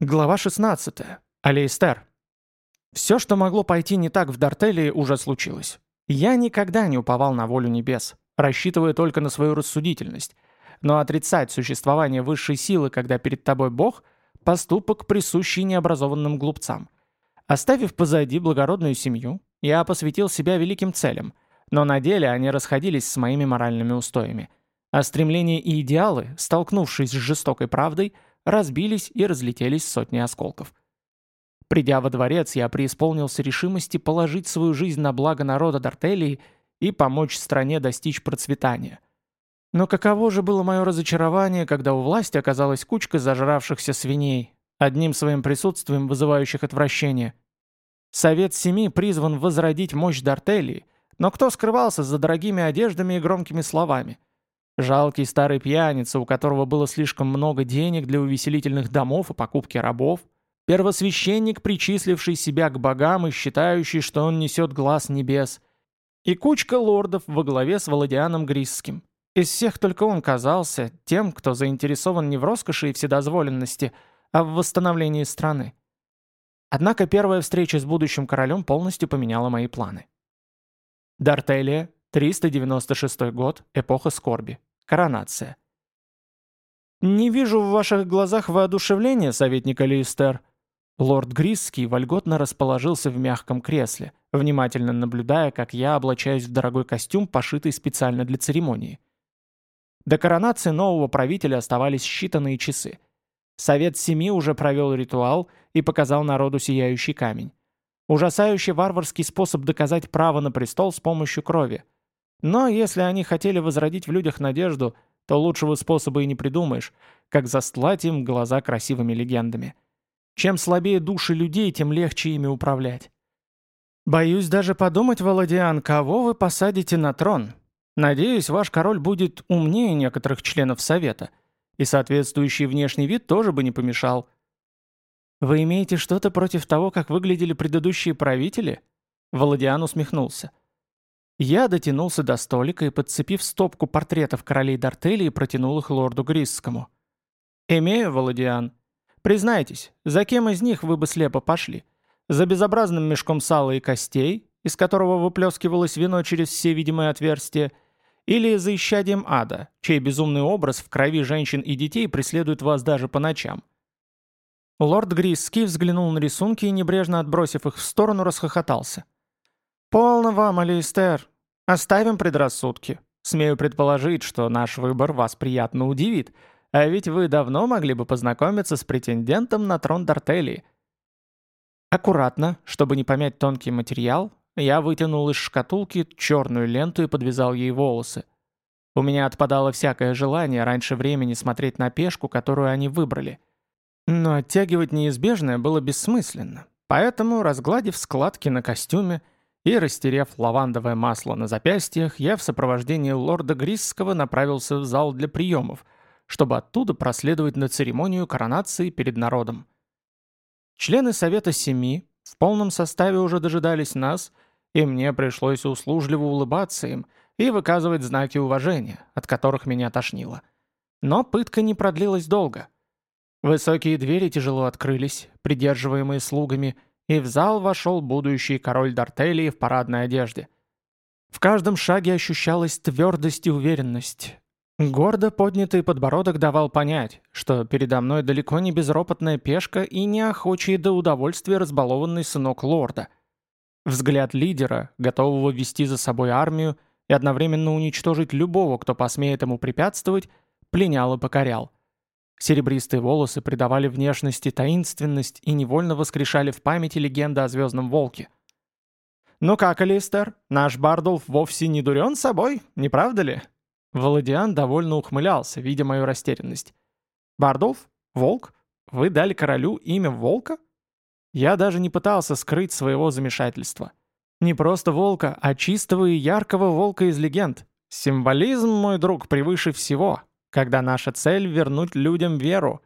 Глава 16. Алейстер. Все, что могло пойти не так в Дартелии, уже случилось. Я никогда не уповал на волю небес, рассчитывая только на свою рассудительность. Но отрицать существование высшей силы, когда перед тобой Бог – поступок, присущий необразованным глупцам. Оставив позади благородную семью, я посвятил себя великим целям, но на деле они расходились с моими моральными устоями. А стремления и идеалы, столкнувшись с жестокой правдой – разбились и разлетелись сотни осколков. Придя во дворец, я преисполнился решимости положить свою жизнь на благо народа Дартелии и помочь стране достичь процветания. Но каково же было мое разочарование, когда у власти оказалась кучка зажравшихся свиней, одним своим присутствием вызывающих отвращение. Совет Семи призван возродить мощь Дартелии, но кто скрывался за дорогими одеждами и громкими словами? Жалкий старый пьяница, у которого было слишком много денег для увеселительных домов и покупки рабов. Первосвященник, причисливший себя к богам и считающий, что он несет глаз небес. И кучка лордов во главе с Володианом Грисским. Из всех только он казался тем, кто заинтересован не в роскоши и вседозволенности, а в восстановлении страны. Однако первая встреча с будущим королем полностью поменяла мои планы. Дартелия, 396 год, эпоха скорби. Коронация. «Не вижу в ваших глазах воодушевления, советник Алистер». Лорд Грисский вольготно расположился в мягком кресле, внимательно наблюдая, как я облачаюсь в дорогой костюм, пошитый специально для церемонии. До коронации нового правителя оставались считанные часы. Совет Семи уже провел ритуал и показал народу сияющий камень. Ужасающий варварский способ доказать право на престол с помощью крови – но если они хотели возродить в людях надежду, то лучшего способа и не придумаешь, как застлать им глаза красивыми легендами. Чем слабее души людей, тем легче ими управлять. Боюсь даже подумать, Володиан, кого вы посадите на трон. Надеюсь, ваш король будет умнее некоторых членов Совета, и соответствующий внешний вид тоже бы не помешал. Вы имеете что-то против того, как выглядели предыдущие правители? Володиан усмехнулся. Я дотянулся до столика и, подцепив стопку портретов королей Дартелии, протянул их лорду Грисскому. «Имею, Володиан. Признайтесь, за кем из них вы бы слепо пошли? За безобразным мешком сала и костей, из которого выплескивалось вино через все видимые отверстия, или за исчадием ада, чей безумный образ в крови женщин и детей преследует вас даже по ночам?» Лорд Грисский взглянул на рисунки и, небрежно отбросив их в сторону, расхохотался. «Полно вам, Алистер. Оставим предрассудки. Смею предположить, что наш выбор вас приятно удивит, а ведь вы давно могли бы познакомиться с претендентом на трон Дартелии». Аккуратно, чтобы не помять тонкий материал, я вытянул из шкатулки черную ленту и подвязал ей волосы. У меня отпадало всякое желание раньше времени смотреть на пешку, которую они выбрали. Но оттягивать неизбежное было бессмысленно. Поэтому, разгладив складки на костюме, и, растерев лавандовое масло на запястьях, я в сопровождении лорда Грисского направился в зал для приемов, чтобы оттуда проследовать на церемонию коронации перед народом. Члены Совета Семи в полном составе уже дожидались нас, и мне пришлось услужливо улыбаться им и выказывать знаки уважения, от которых меня тошнило. Но пытка не продлилась долго. Высокие двери тяжело открылись, придерживаемые слугами – и в зал вошел будущий король Дартелии в парадной одежде. В каждом шаге ощущалась твердость и уверенность. Гордо поднятый подбородок давал понять, что передо мной далеко не безропотная пешка и не охочий до удовольствия разбалованный сынок лорда. Взгляд лидера, готового вести за собой армию и одновременно уничтожить любого, кто посмеет ему препятствовать, пленял и покорял. Серебристые волосы придавали внешности таинственность и невольно воскрешали в памяти легенды о Звездном Волке. «Ну как, Алистер, наш Бардулф вовсе не дурен собой, не правда ли?» Володиан довольно ухмылялся, видя мою растерянность. «Бардулф? Волк? Вы дали королю имя Волка?» Я даже не пытался скрыть своего замешательства. Не просто волка, а чистого и яркого волка из легенд. Символизм, мой друг, превыше всего когда наша цель — вернуть людям веру.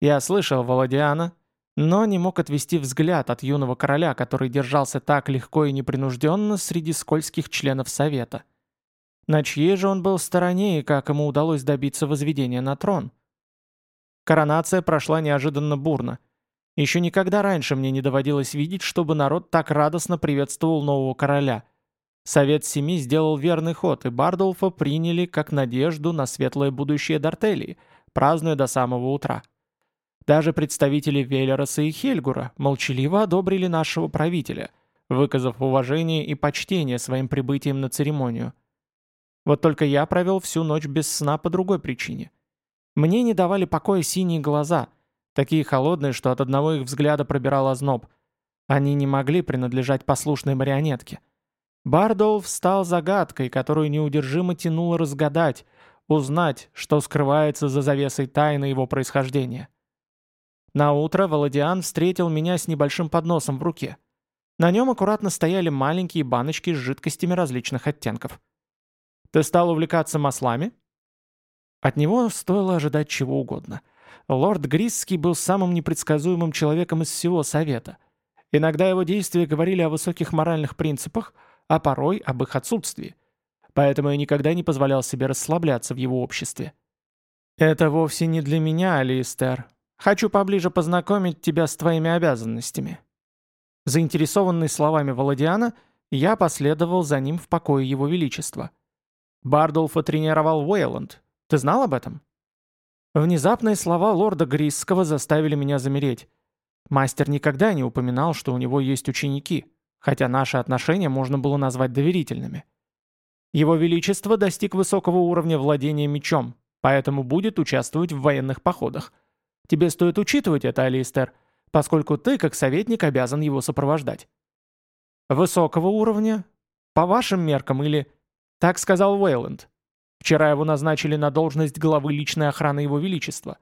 Я слышал Володиана, но не мог отвести взгляд от юного короля, который держался так легко и непринужденно среди скользких членов Совета. На чьей же он был стороне и как ему удалось добиться возведения на трон? Коронация прошла неожиданно бурно. Еще никогда раньше мне не доводилось видеть, чтобы народ так радостно приветствовал нового короля. Совет Семи сделал верный ход, и Бардолфа приняли как надежду на светлое будущее Дартелии, празднуя до самого утра. Даже представители Велероса и Хельгура молчаливо одобрили нашего правителя, выказав уважение и почтение своим прибытием на церемонию. Вот только я провел всю ночь без сна по другой причине. Мне не давали покоя синие глаза, такие холодные, что от одного их взгляда пробирал озноб. Они не могли принадлежать послушной марионетке. Бардолф стал загадкой, которую неудержимо тянуло разгадать, узнать, что скрывается за завесой тайны его происхождения. На утро Володиан встретил меня с небольшим подносом в руке. На нем аккуратно стояли маленькие баночки с жидкостями различных оттенков. «Ты стал увлекаться маслами?» От него стоило ожидать чего угодно. Лорд Грисский был самым непредсказуемым человеком из всего Совета. Иногда его действия говорили о высоких моральных принципах, а порой об их отсутствии. Поэтому я никогда не позволял себе расслабляться в его обществе. «Это вовсе не для меня, Алистер. Хочу поближе познакомить тебя с твоими обязанностями». Заинтересованный словами Володиана, я последовал за ним в покое его величества. Бардулфа тренировал Уэйланд, ты знал об этом?» Внезапные слова лорда Грисского заставили меня замереть. Мастер никогда не упоминал, что у него есть ученики, хотя наши отношения можно было назвать доверительными. Его Величество достиг высокого уровня владения мечом, поэтому будет участвовать в военных походах. Тебе стоит учитывать это, Алистер, поскольку ты, как советник, обязан его сопровождать. Высокого уровня? По вашим меркам или... Так сказал Уэйланд. Вчера его назначили на должность главы личной охраны Его Величества.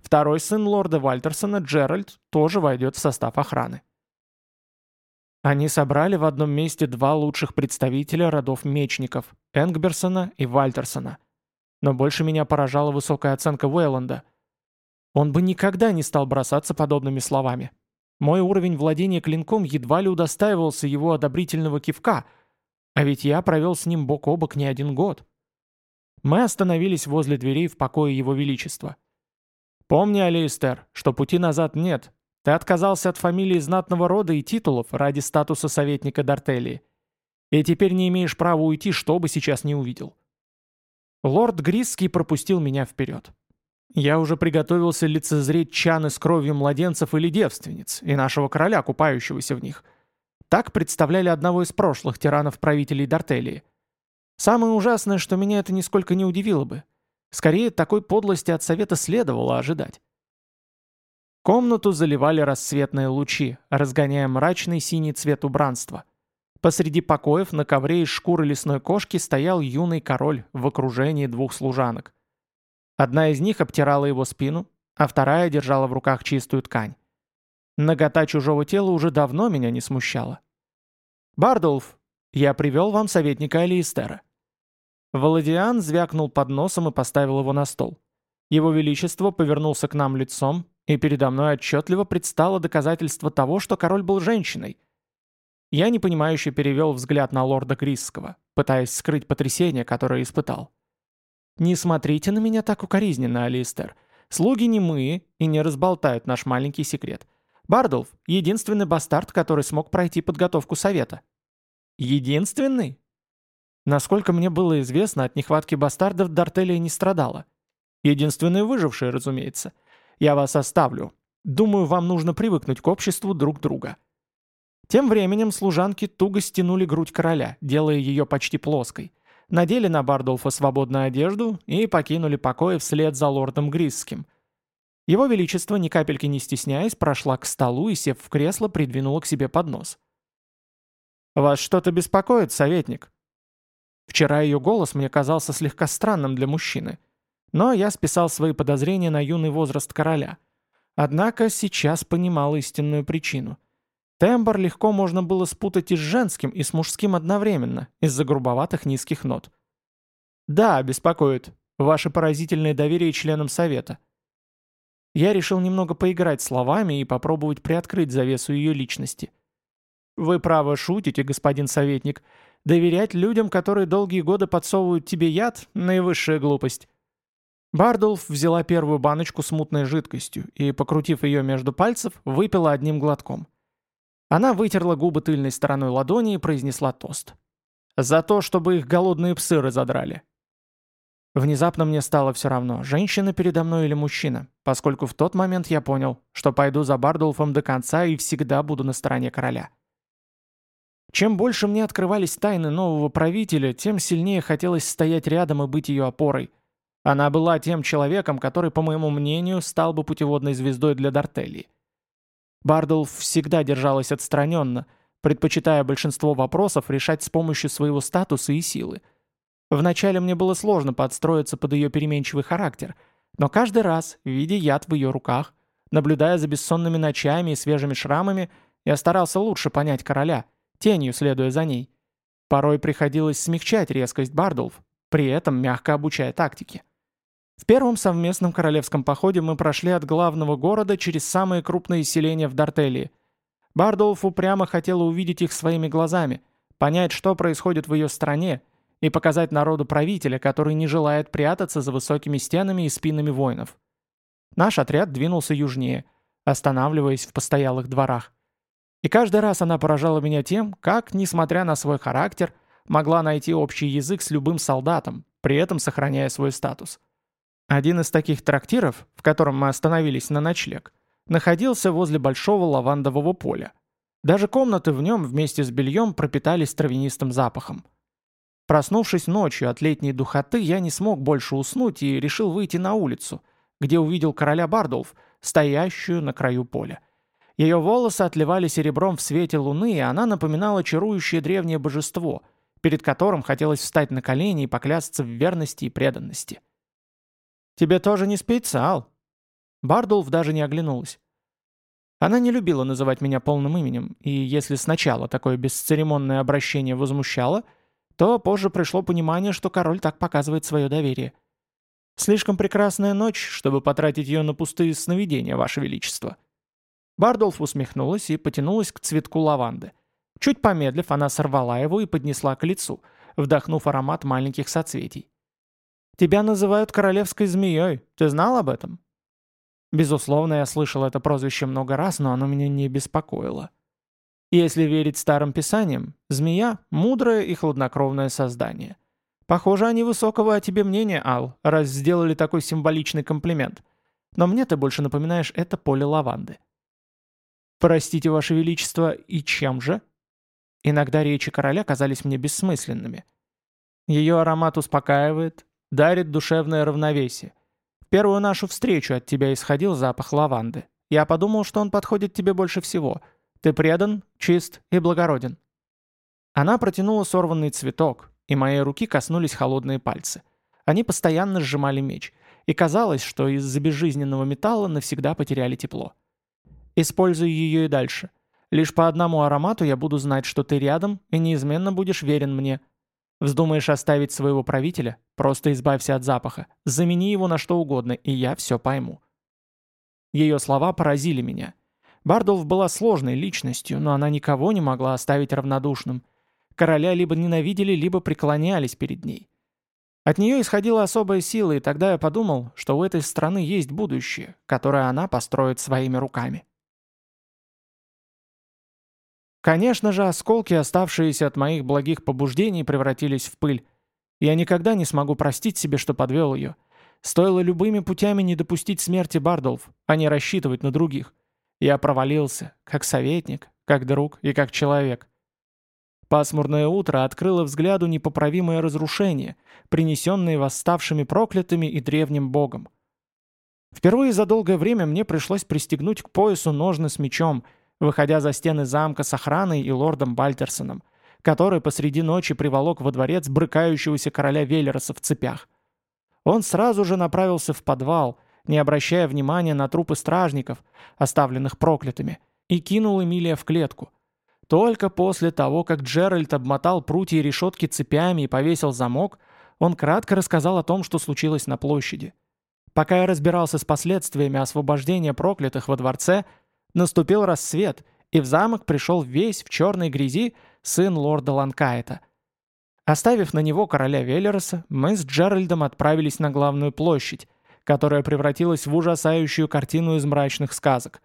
Второй сын лорда Вальтерсона, Джеральд, тоже войдет в состав охраны. Они собрали в одном месте два лучших представителя родов мечников – Энгберсона и Вальтерсона. Но больше меня поражала высокая оценка Уэйланда. Он бы никогда не стал бросаться подобными словами. Мой уровень владения клинком едва ли удостаивался его одобрительного кивка, а ведь я провел с ним бок о бок не один год. Мы остановились возле дверей в покое Его Величества. «Помни, Алистер, что пути назад нет. Ты отказался от фамилии знатного рода и титулов ради статуса советника Дартелии. И теперь не имеешь права уйти, что бы сейчас не увидел». Лорд Грисский пропустил меня вперед. Я уже приготовился лицезреть чаны с кровью младенцев или девственниц, и нашего короля, купающегося в них. Так представляли одного из прошлых тиранов-правителей Дартелии – Самое ужасное, что меня это нисколько не удивило бы. Скорее, такой подлости от совета следовало ожидать. Комнату заливали рассветные лучи, разгоняя мрачный синий цвет убранства. Посреди покоев на ковре из шкуры лесной кошки стоял юный король в окружении двух служанок. Одна из них обтирала его спину, а вторая держала в руках чистую ткань. Нагота чужого тела уже давно меня не смущала. «Бардулф, я привел вам советника Алиестера». Володиан звякнул под носом и поставил его на стол. Его Величество повернулся к нам лицом, и передо мной отчетливо предстало доказательство того, что король был женщиной. Я непонимающе перевел взгляд на лорда Крисского, пытаясь скрыть потрясение, которое испытал. «Не смотрите на меня так укоризненно, Алистер. Слуги не мы и не разболтают наш маленький секрет. Бардулф — единственный бастард, который смог пройти подготовку совета». Единственный? Насколько мне было известно, от нехватки бастардов Дартелия не страдала. Единственный выживший, разумеется. Я вас оставлю. Думаю, вам нужно привыкнуть к обществу друг друга. Тем временем служанки туго стянули грудь короля, делая ее почти плоской. Надели на Бардолфа свободную одежду и покинули покои вслед за лордом Грисским. Его Величество, ни капельки не стесняясь, прошла к столу и, сев в кресло, придвинула к себе поднос. «Вас что-то беспокоит, советник?» Вчера ее голос мне казался слегка странным для мужчины. Но я списал свои подозрения на юный возраст короля. Однако сейчас понимал истинную причину. Тембр легко можно было спутать и с женским, и с мужским одновременно, из-за грубоватых низких нот. «Да, беспокоит. Ваше поразительное доверие членам Совета». Я решил немного поиграть словами и попробовать приоткрыть завесу ее личности – «Вы право шутите, господин советник. Доверять людям, которые долгие годы подсовывают тебе яд – наивысшая глупость». Бардулф взяла первую баночку с мутной жидкостью и, покрутив ее между пальцев, выпила одним глотком. Она вытерла губы тыльной стороной ладони и произнесла тост. «За то, чтобы их голодные псы разодрали». Внезапно мне стало все равно, женщина передо мной или мужчина, поскольку в тот момент я понял, что пойду за Бардулфом до конца и всегда буду на стороне короля. Чем больше мне открывались тайны нового правителя, тем сильнее хотелось стоять рядом и быть ее опорой. Она была тем человеком, который, по моему мнению, стал бы путеводной звездой для Дартелли. Бардулф всегда держалась отстраненно, предпочитая большинство вопросов решать с помощью своего статуса и силы – Вначале мне было сложно подстроиться под ее переменчивый характер, но каждый раз, видя яд в ее руках, наблюдая за бессонными ночами и свежими шрамами, я старался лучше понять короля, тенью следуя за ней. Порой приходилось смягчать резкость Бардулф, при этом мягко обучая тактике. В первом совместном королевском походе мы прошли от главного города через самые крупные селения в Дартелии. Бардулф упрямо хотела увидеть их своими глазами, понять, что происходит в ее стране, и показать народу правителя, который не желает прятаться за высокими стенами и спинами воинов. Наш отряд двинулся южнее, останавливаясь в постоялых дворах. И каждый раз она поражала меня тем, как, несмотря на свой характер, могла найти общий язык с любым солдатом, при этом сохраняя свой статус. Один из таких трактиров, в котором мы остановились на ночлег, находился возле большого лавандового поля. Даже комнаты в нем вместе с бельем пропитались травянистым запахом. Проснувшись ночью от летней духоты, я не смог больше уснуть и решил выйти на улицу, где увидел короля Бардулф, стоящую на краю поля. Ее волосы отливали серебром в свете луны, и она напоминала чарующее древнее божество, перед которым хотелось встать на колени и поклясться в верности и преданности. «Тебе тоже не спится, Ал?» Бардулф даже не оглянулась. Она не любила называть меня полным именем, и если сначала такое бесцеремонное обращение возмущало – то позже пришло понимание, что король так показывает свое доверие. Слишком прекрасная ночь, чтобы потратить ее на пустые сновидения, Ваше Величество. Бардолф усмехнулась и потянулась к цветку лаванды. Чуть помедлив, она сорвала его и поднесла к лицу, вдохнув аромат маленьких соцветий. «Тебя называют королевской змеей. Ты знал об этом?» Безусловно, я слышал это прозвище много раз, но оно меня не беспокоило. Если верить старым писаниям, змея – мудрое и хладнокровное создание. Похоже, они высокого о тебе мнения, Ал, раз сделали такой символичный комплимент. Но мне ты больше напоминаешь это поле лаванды. Простите, Ваше Величество, и чем же? Иногда речи короля казались мне бессмысленными. Ее аромат успокаивает, дарит душевное равновесие. В первую нашу встречу от тебя исходил запах лаванды. Я подумал, что он подходит тебе больше всего – ты предан, чист и благороден». Она протянула сорванный цветок, и моей руки коснулись холодные пальцы. Они постоянно сжимали меч, и казалось, что из-за безжизненного металла навсегда потеряли тепло. Используй ее и дальше. Лишь по одному аромату я буду знать, что ты рядом и неизменно будешь верен мне. Вздумаешь оставить своего правителя? Просто избавься от запаха. Замени его на что угодно, и я все пойму. Ее слова поразили меня. Бардолф была сложной личностью, но она никого не могла оставить равнодушным. Короля либо ненавидели, либо преклонялись перед ней. От нее исходила особая сила, и тогда я подумал, что у этой страны есть будущее, которое она построит своими руками. Конечно же, осколки, оставшиеся от моих благих побуждений, превратились в пыль. Я никогда не смогу простить себе, что подвел ее. Стоило любыми путями не допустить смерти Бардолф, а не рассчитывать на других. Я провалился, как советник, как друг и как человек. Пасмурное утро открыло взгляду непоправимое разрушение, принесенное восставшими проклятыми и древним богом. Впервые за долгое время мне пришлось пристегнуть к поясу ножны с мечом, выходя за стены замка с охраной и лордом Бальтерсоном, который посреди ночи приволок во дворец брыкающегося короля Велероса в цепях. Он сразу же направился в подвал, не обращая внимания на трупы стражников, оставленных проклятыми, и кинул Эмилия в клетку. Только после того, как Джеральд обмотал прутья и решетки цепями и повесил замок, он кратко рассказал о том, что случилось на площади. Пока я разбирался с последствиями освобождения проклятых во дворце, наступил рассвет, и в замок пришел весь в черной грязи сын лорда Ланкайта. Оставив на него короля Велероса, мы с Джеральдом отправились на главную площадь, которая превратилась в ужасающую картину из мрачных сказок.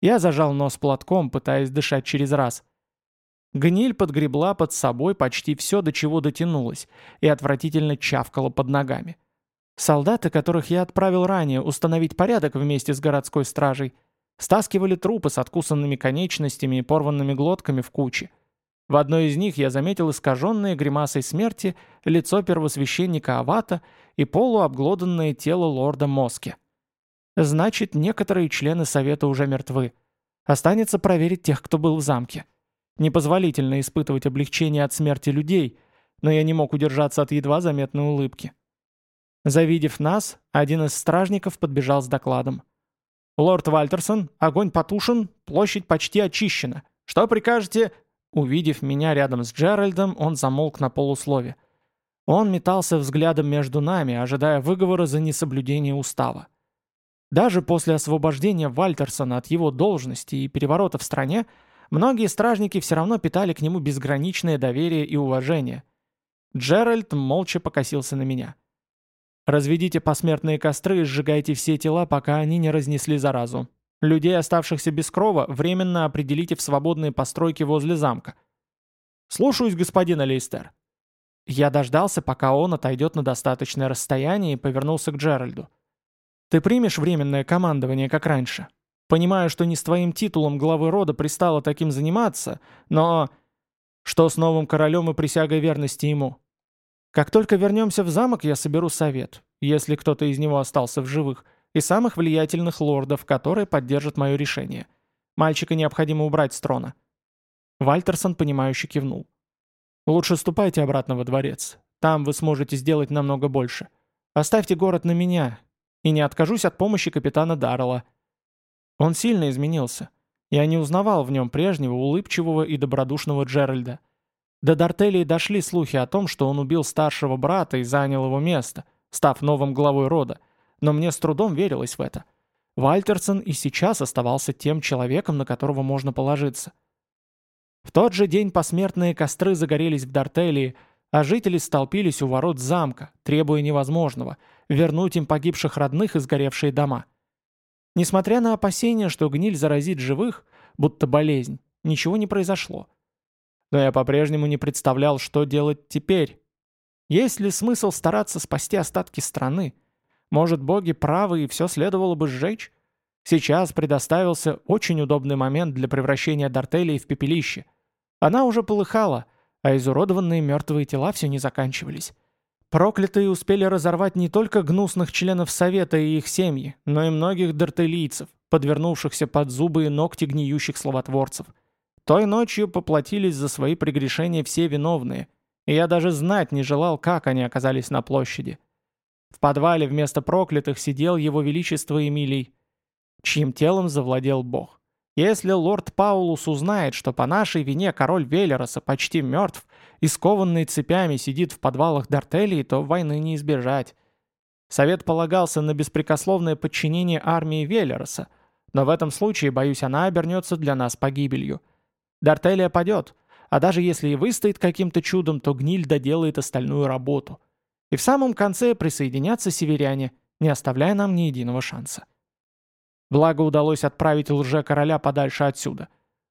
Я зажал нос платком, пытаясь дышать через раз. Гниль подгребла под собой почти все, до чего дотянулась, и отвратительно чавкала под ногами. Солдаты, которых я отправил ранее установить порядок вместе с городской стражей, стаскивали трупы с откусанными конечностями и порванными глотками в куче. В одной из них я заметил искаженное гримасой смерти лицо первосвященника Авата и полуобглоданное тело лорда Моски. Значит, некоторые члены Совета уже мертвы. Останется проверить тех, кто был в замке. Непозволительно испытывать облегчение от смерти людей, но я не мог удержаться от едва заметной улыбки. Завидев нас, один из стражников подбежал с докладом. «Лорд Вальтерсон, огонь потушен, площадь почти очищена. Что прикажете?» Увидев меня рядом с Джеральдом, он замолк на полуслове. Он метался взглядом между нами, ожидая выговора за несоблюдение устава. Даже после освобождения Вальтерсона от его должности и переворота в стране, Многие стражники все равно питали к нему безграничное доверие и уважение. Джеральд молча покосился на меня. «Разведите посмертные костры и сжигайте все тела, пока они не разнесли заразу. Людей, оставшихся без крова, временно определите в свободные постройки возле замка». «Слушаюсь, господин Алейстер». Я дождался, пока он отойдет на достаточное расстояние и повернулся к Джеральду. «Ты примешь временное командование, как раньше? Понимаю, что не с твоим титулом главы рода пристало таким заниматься, но... Что с новым королем и присягой верности ему? Как только вернемся в замок, я соберу совет, если кто-то из него остался в живых, и самых влиятельных лордов, которые поддержат мое решение. Мальчика необходимо убрать с трона». Вальтерсон, понимающе кивнул. «Лучше ступайте обратно во дворец. Там вы сможете сделать намного больше. Оставьте город на меня, и не откажусь от помощи капитана Даррелла. Он сильно изменился. Я не узнавал в нем прежнего улыбчивого и добродушного Джеральда. До Дартелии дошли слухи о том, что он убил старшего брата и занял его место, став новым главой рода, но мне с трудом верилось в это. Вальтерсон и сейчас оставался тем человеком, на которого можно положиться. В тот же день посмертные костры загорелись в Дартелии, а жители столпились у ворот замка, требуя невозможного — вернуть им погибших родных и сгоревшие дома. Несмотря на опасения, что гниль заразит живых, будто болезнь, ничего не произошло. Но я по-прежнему не представлял, что делать теперь. Есть ли смысл стараться спасти остатки страны? Может, боги правы и все следовало бы сжечь? Сейчас предоставился очень удобный момент для превращения Дартелии в пепелище. Она уже полыхала, а изуродованные мертвые тела все не заканчивались. Проклятые успели разорвать не только гнусных членов Совета и их семьи, но и многих дартелийцев, подвернувшихся под зубы и ногти гниющих словотворцев. Той ночью поплатились за свои прегрешения все виновные, и я даже знать не желал, как они оказались на площади. В подвале вместо проклятых сидел его величество Эмилий, чьим телом завладел бог. Если лорд Паулус узнает, что по нашей вине король Велероса почти мертв и скованный цепями сидит в подвалах Дартелии, то войны не избежать. Совет полагался на беспрекословное подчинение армии Велероса, но в этом случае, боюсь, она обернется для нас погибелью. Дартелия падет, а даже если и выстоит каким-то чудом, то гниль доделает остальную работу. И в самом конце присоединятся северяне, не оставляя нам ни единого шанса. Благо удалось отправить лже-короля подальше отсюда.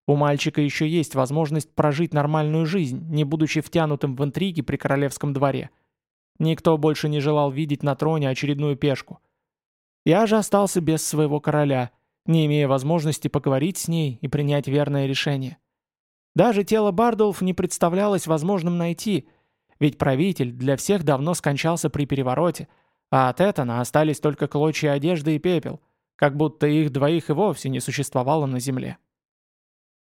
У мальчика еще есть возможность прожить нормальную жизнь, не будучи втянутым в интриги при королевском дворе. Никто больше не желал видеть на троне очередную пешку. Я же остался без своего короля, не имея возможности поговорить с ней и принять верное решение. Даже тело Бардулф не представлялось возможным найти, ведь правитель для всех давно скончался при перевороте, а от Этана остались только клочья одежды и пепел — как будто их двоих и вовсе не существовало на земле.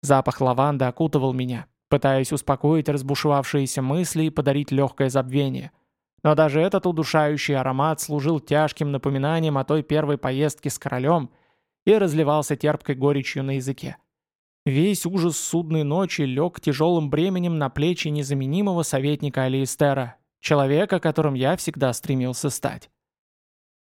Запах лаванды окутывал меня, пытаясь успокоить разбушевавшиеся мысли и подарить легкое забвение. Но даже этот удушающий аромат служил тяжким напоминанием о той первой поездке с королем и разливался терпкой горечью на языке. Весь ужас судной ночи лег тяжелым бременем на плечи незаменимого советника Алиестера, человека, которым я всегда стремился стать.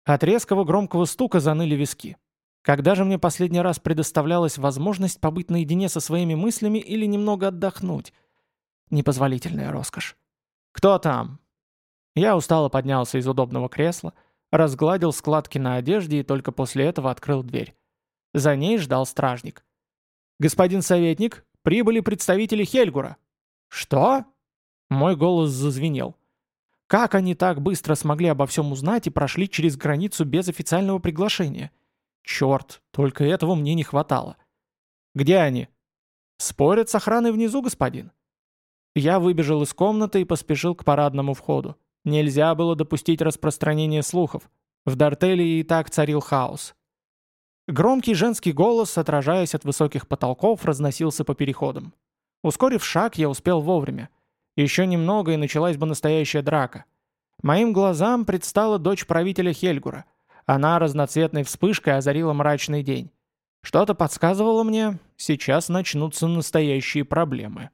От резкого громкого стука заныли виски. Когда же мне последний раз предоставлялась возможность побыть наедине со своими мыслями или немного отдохнуть? Непозволительная роскошь. «Кто там?» Я устало поднялся из удобного кресла, разгладил складки на одежде и только после этого открыл дверь. За ней ждал стражник. «Господин советник, прибыли представители Хельгура». «Что?» Мой голос зазвенел. Как они так быстро смогли обо всем узнать и прошли через границу без официального приглашения? Черт, только этого мне не хватало. «Где они?» «Спорят с охраной внизу, господин». Я выбежал из комнаты и поспешил к парадному входу. Нельзя было допустить распространения слухов. В Дартелии и так царил хаос. Громкий женский голос, отражаясь от высоких потолков, разносился по переходам. Ускорив шаг, я успел вовремя. Еще немного, и началась бы настоящая драка. Моим глазам предстала дочь правителя Хельгура. Она разноцветной вспышкой озарила мрачный день. Что-то подсказывало мне, сейчас начнутся настоящие проблемы.